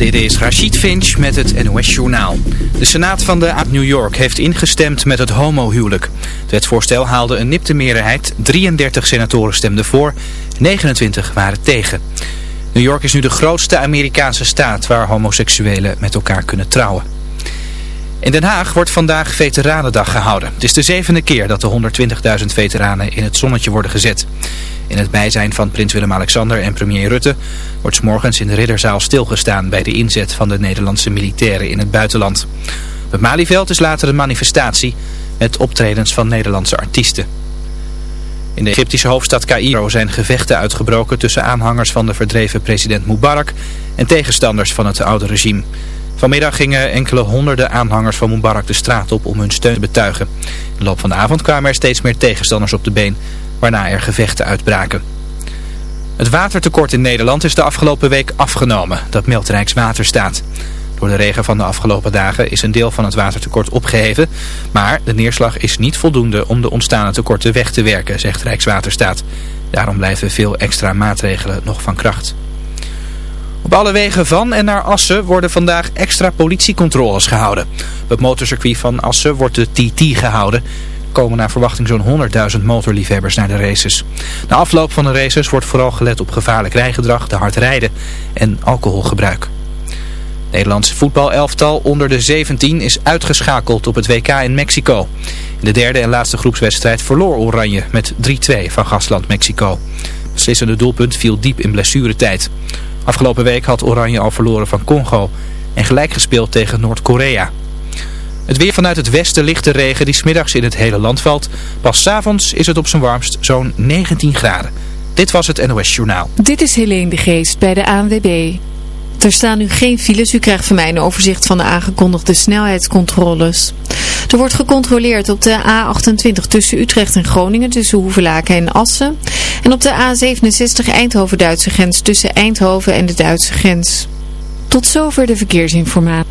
Dit is Rachid Finch met het NOS Journaal. De Senaat van de New York heeft ingestemd met het homohuwelijk. Het wetsvoorstel haalde een nipte meerderheid. 33 senatoren stemden voor, 29 waren tegen. New York is nu de grootste Amerikaanse staat waar homoseksuelen met elkaar kunnen trouwen. In Den Haag wordt vandaag Veteranendag gehouden. Het is de zevende keer dat de 120.000 veteranen in het zonnetje worden gezet. In het bijzijn van prins Willem-Alexander en premier Rutte wordt morgens in de Ridderzaal stilgestaan bij de inzet van de Nederlandse militairen in het buitenland. Op het Malieveld is later een manifestatie met optredens van Nederlandse artiesten. In de Egyptische hoofdstad Cairo zijn gevechten uitgebroken tussen aanhangers van de verdreven president Mubarak en tegenstanders van het oude regime. Vanmiddag gingen enkele honderden aanhangers van Mubarak de straat op om hun steun te betuigen. In de loop van de avond kwamen er steeds meer tegenstanders op de been, waarna er gevechten uitbraken. Het watertekort in Nederland is de afgelopen week afgenomen, dat meldt Rijkswaterstaat. Door de regen van de afgelopen dagen is een deel van het watertekort opgeheven, maar de neerslag is niet voldoende om de ontstane tekorten weg te werken, zegt Rijkswaterstaat. Daarom blijven veel extra maatregelen nog van kracht. Op alle wegen van en naar Assen worden vandaag extra politiecontroles gehouden. Op het motorcircuit van Assen wordt de TT gehouden. Komen naar verwachting zo'n 100.000 motorliefhebbers naar de races. Na afloop van de races wordt vooral gelet op gevaarlijk rijgedrag, te hard rijden en alcoholgebruik. Nederlandse voetbalelftal onder de 17 is uitgeschakeld op het WK in Mexico. In de derde en laatste groepswedstrijd verloor Oranje met 3-2 van gastland Mexico. Het beslissende doelpunt viel diep in blessuretijd. Afgelopen week had Oranje al verloren van Congo en gelijk gespeeld tegen Noord-Korea. Het weer vanuit het westen ligt de regen die smiddags in het hele land valt. Pas s'avonds is het op zijn warmst zo'n 19 graden. Dit was het NOS Journaal. Dit is Helene de Geest bij de ANWB. Er staan nu geen files. U krijgt van mij een overzicht van de aangekondigde snelheidscontroles. Er wordt gecontroleerd op de A28 tussen Utrecht en Groningen, tussen Hoevelaken en Assen. En op de A67 Eindhoven-Duitse grens tussen Eindhoven en de Duitse grens. Tot zover de verkeersinformatie.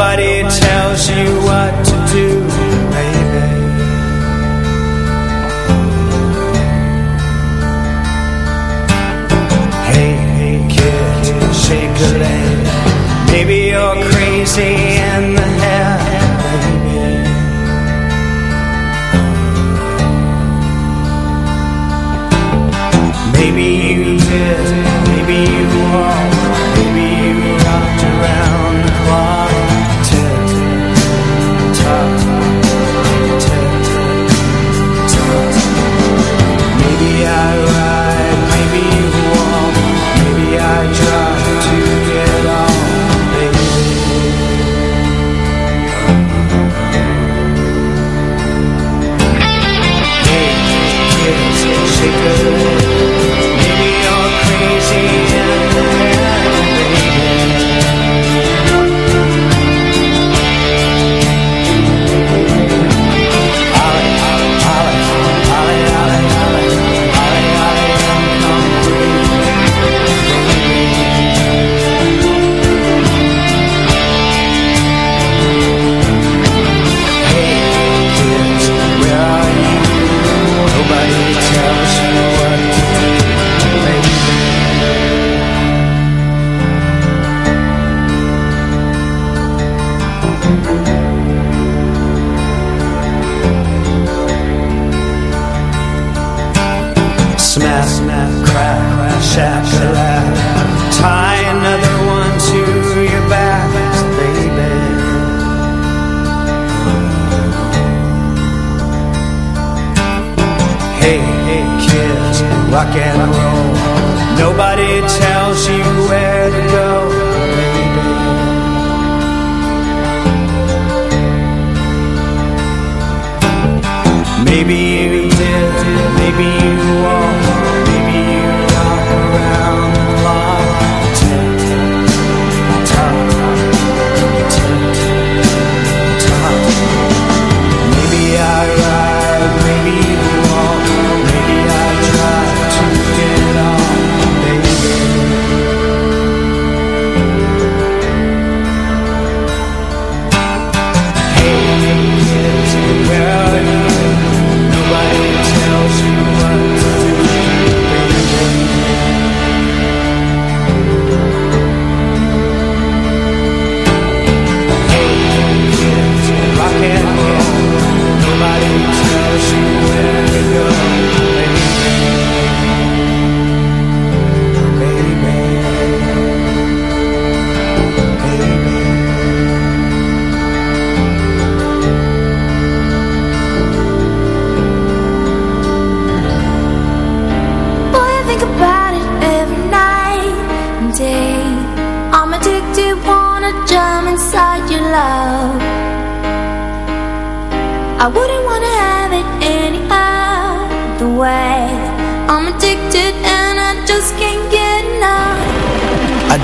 Nobody tells you what to do, Hey, hey, kids, rock and roll. Nobody tells you where to go, baby. Maybe you did, maybe you won't.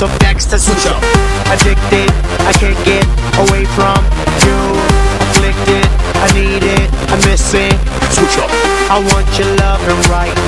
dose of extra. Switch up. Addicted, I can't get away from you. Afflicted, I need it, I miss it. Switch up. I want your loving right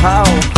how.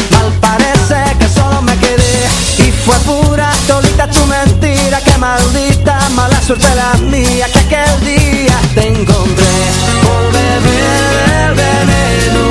fue pura tolita tu mentira, que maldita mala suerte la mía que aquel día te encontré. Por beber el veneno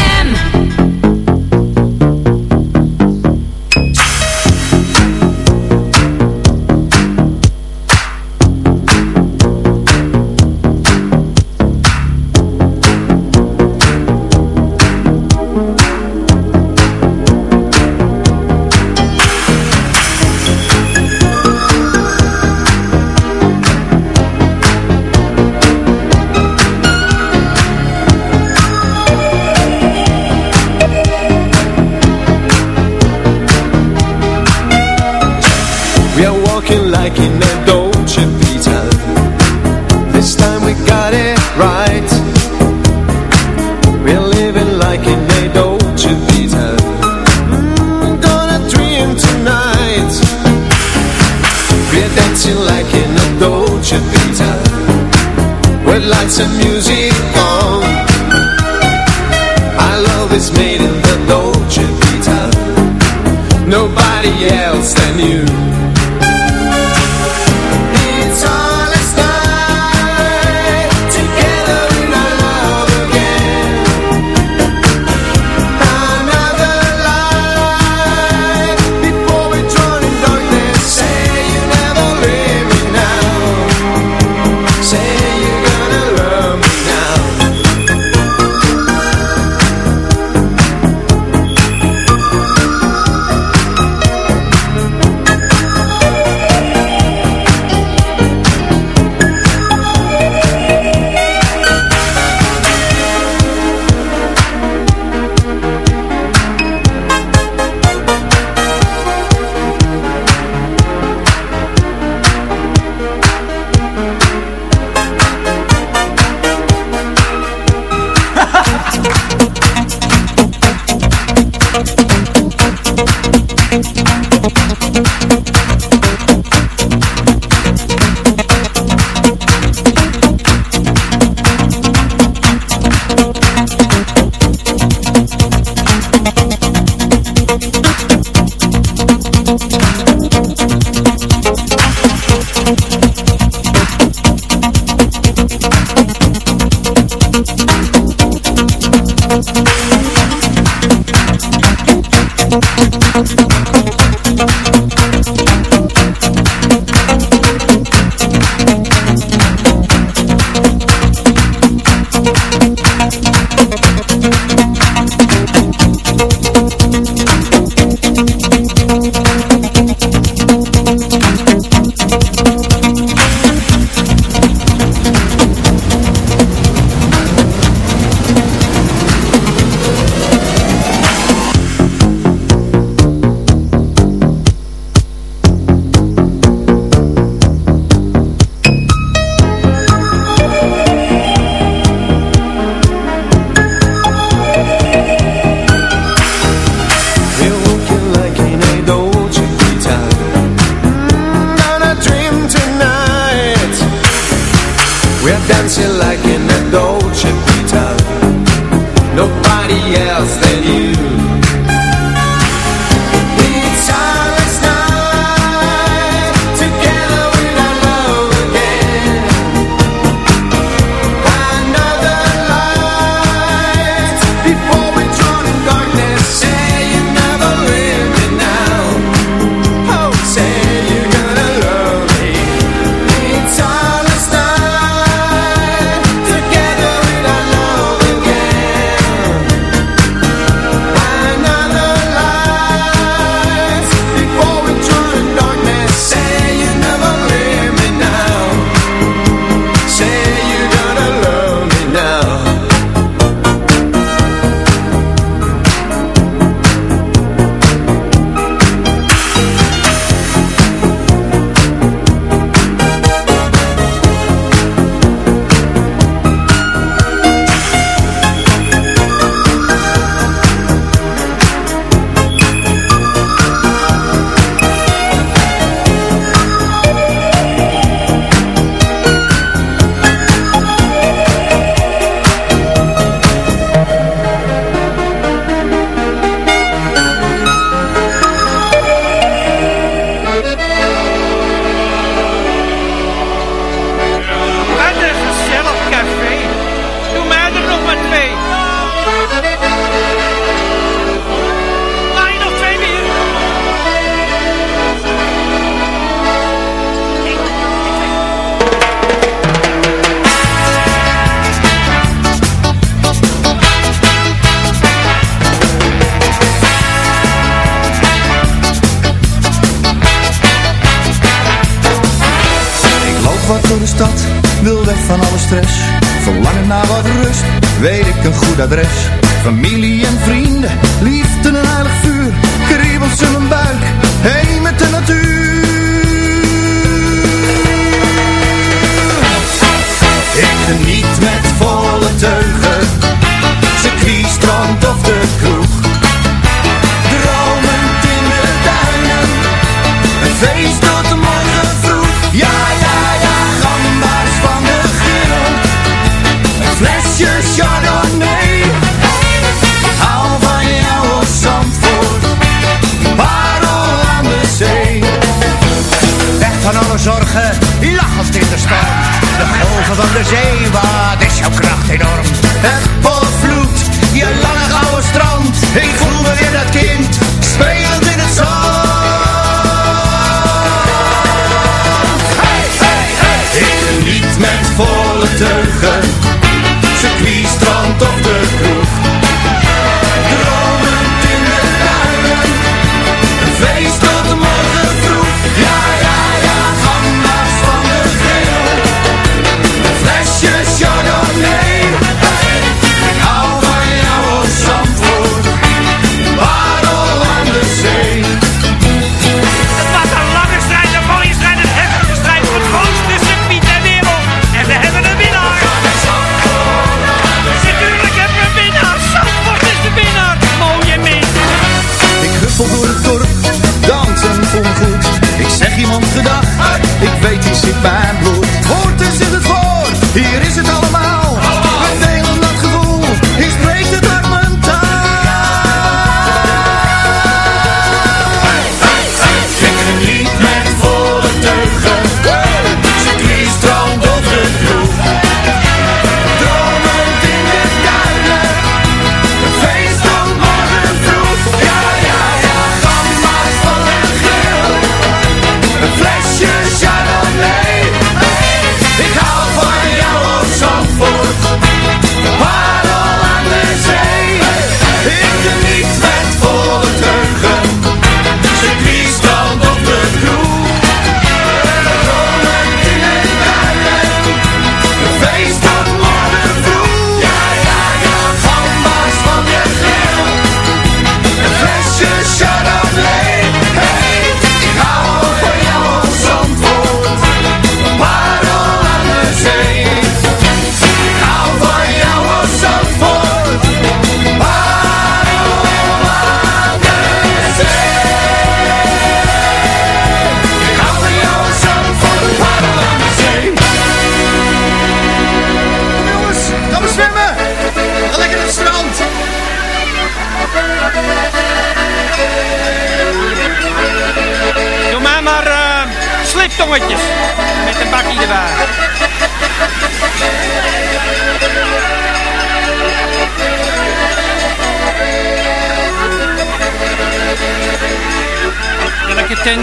alle teugen.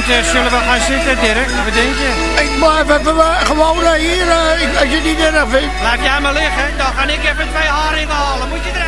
Eh, zullen we gaan zitten, Dirk? Wat denk je? Ik maar we hebben gewoon eh, hier, eh, als je het niet eraf vindt. Laat jij maar liggen, dan ga ik even twee haringen halen. Moet je er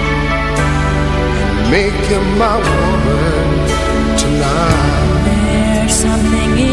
make you my woman tonight. There's something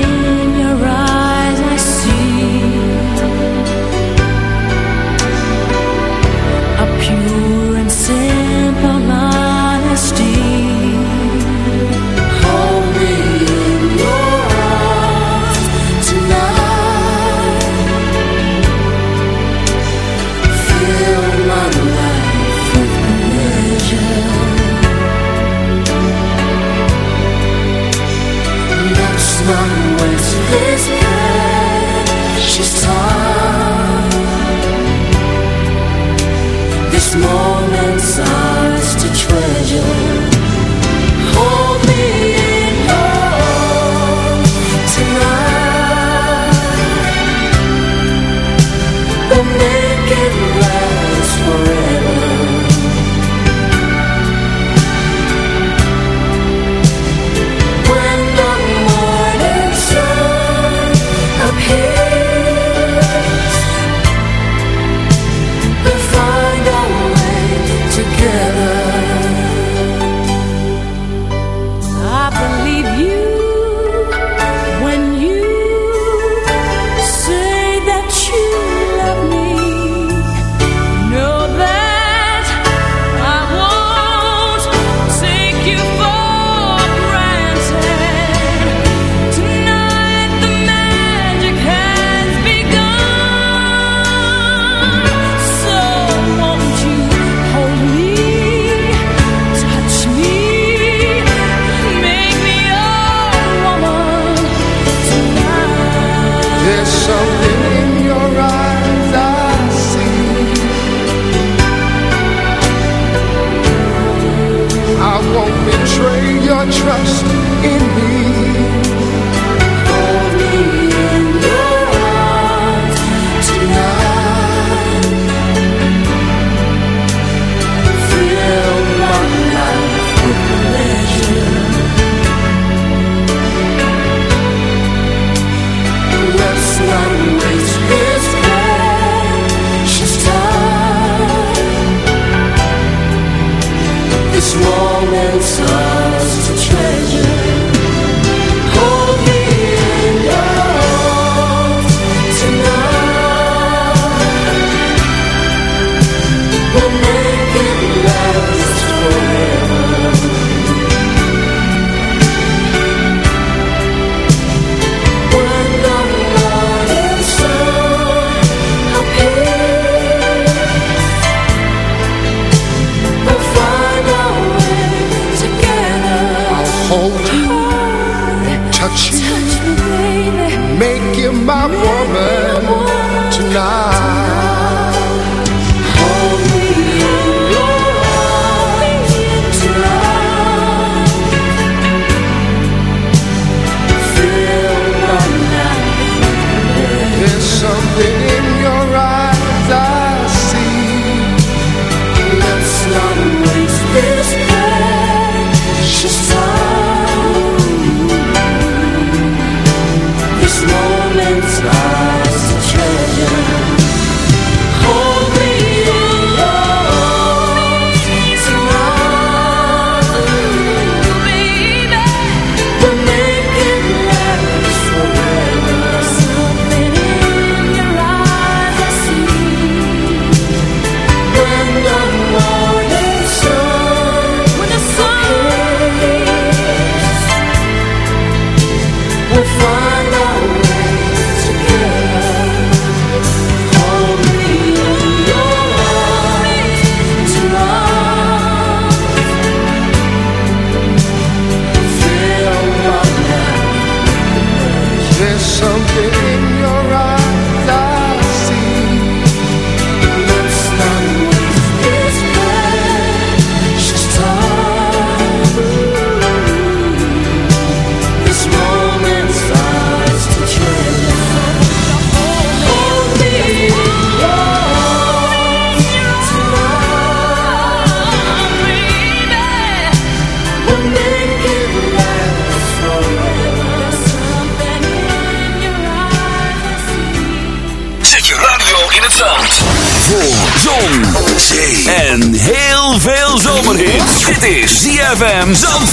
ZFM Zandvoort.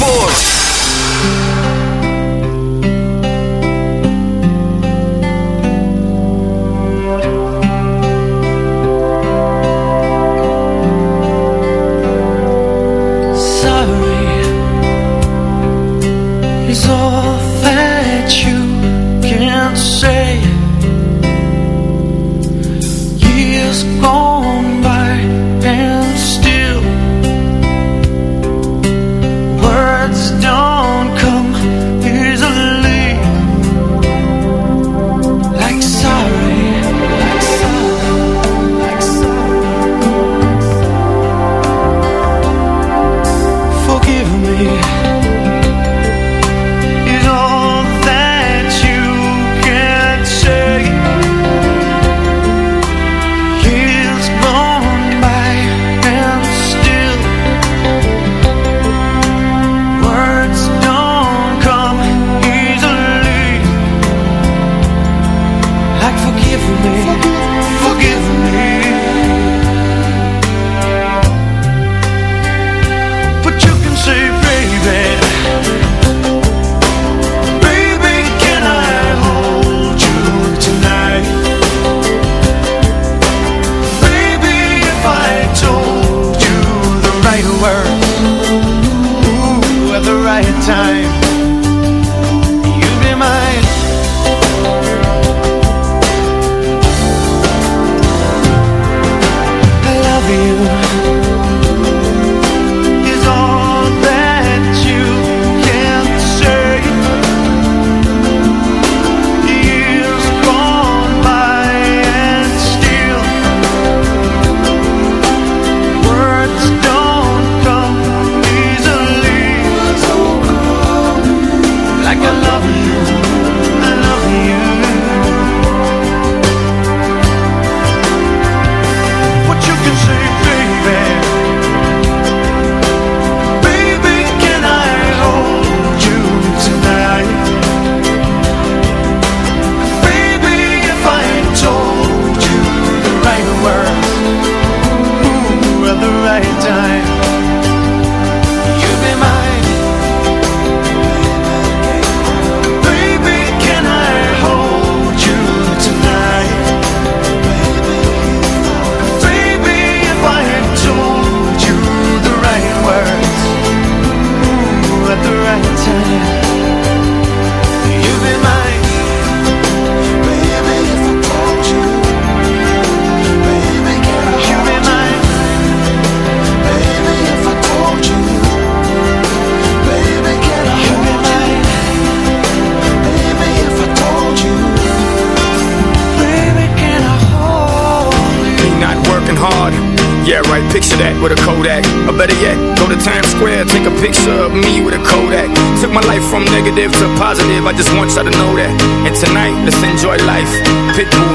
I just want y'all to know that. And tonight, let's enjoy life. Pitbull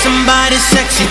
somebody sexy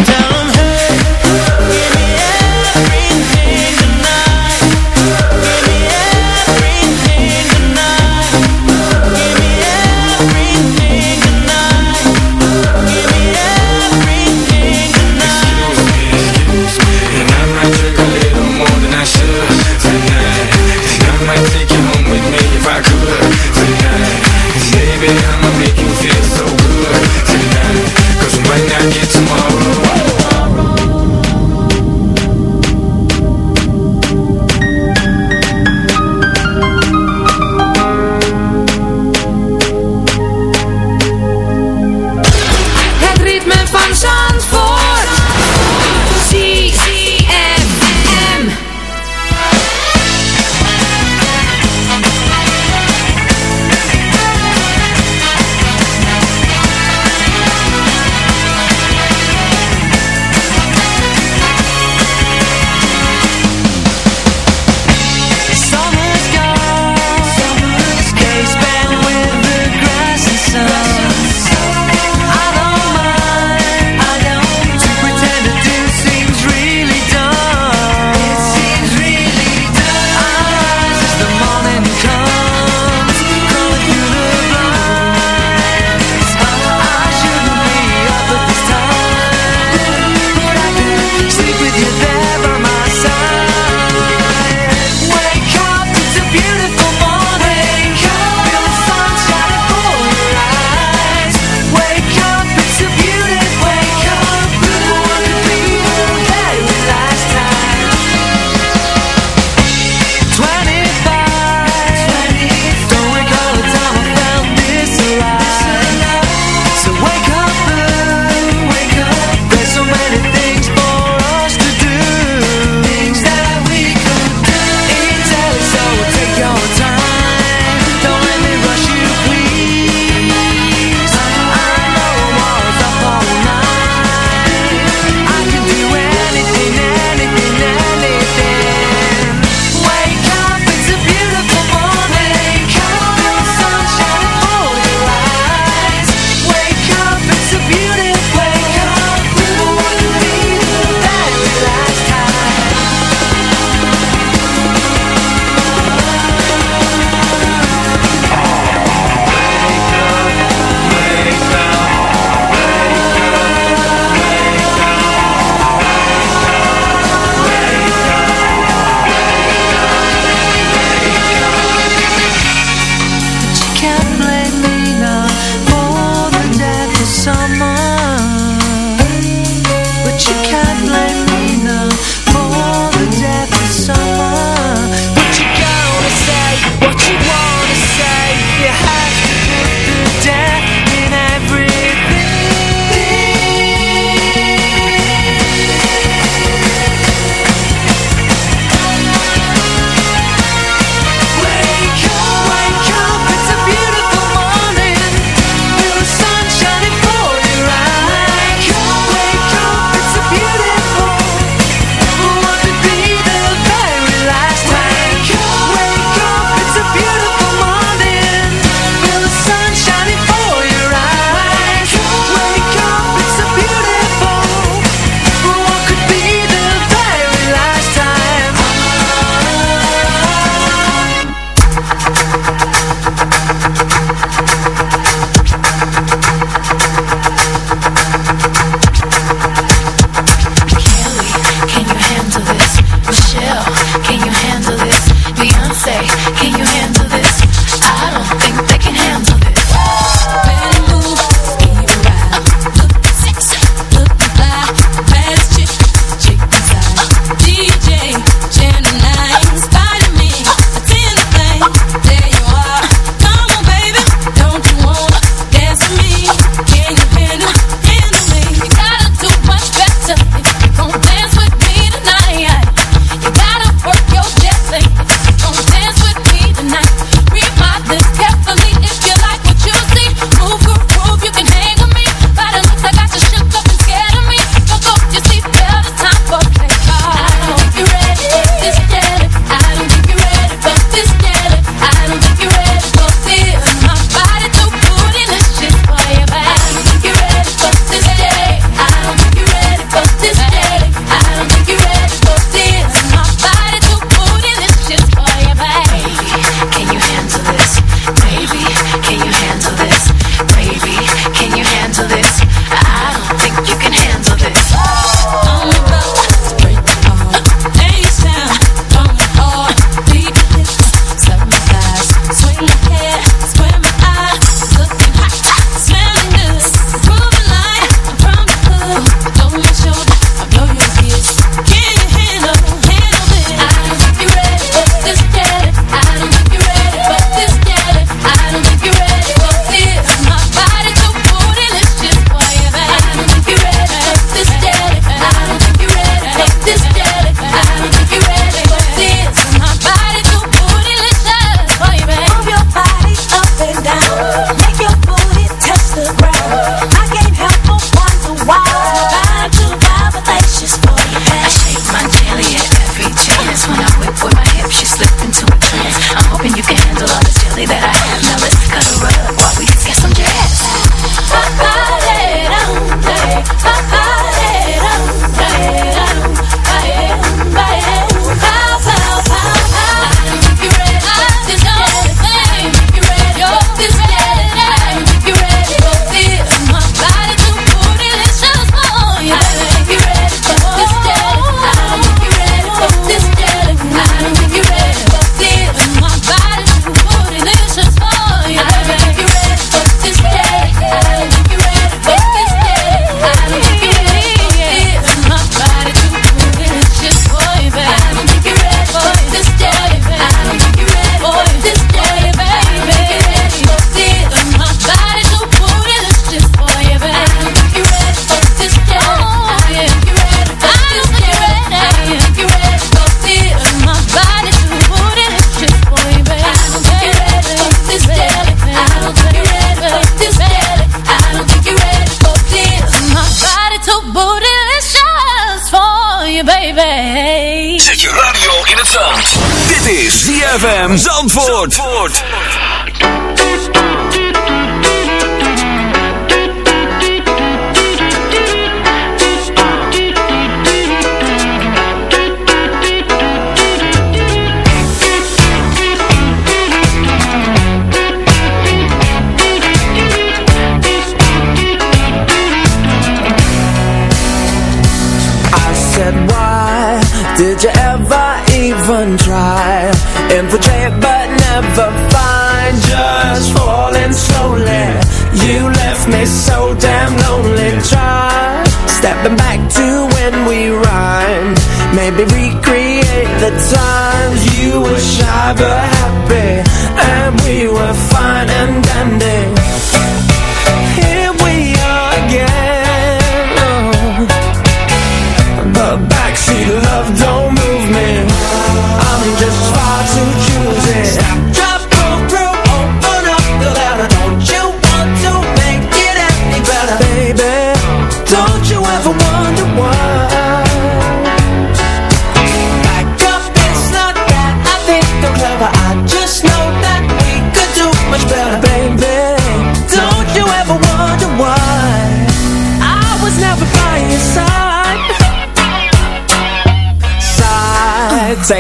the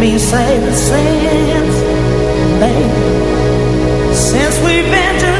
me say the same thing since we've been together.